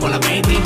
Fame 너희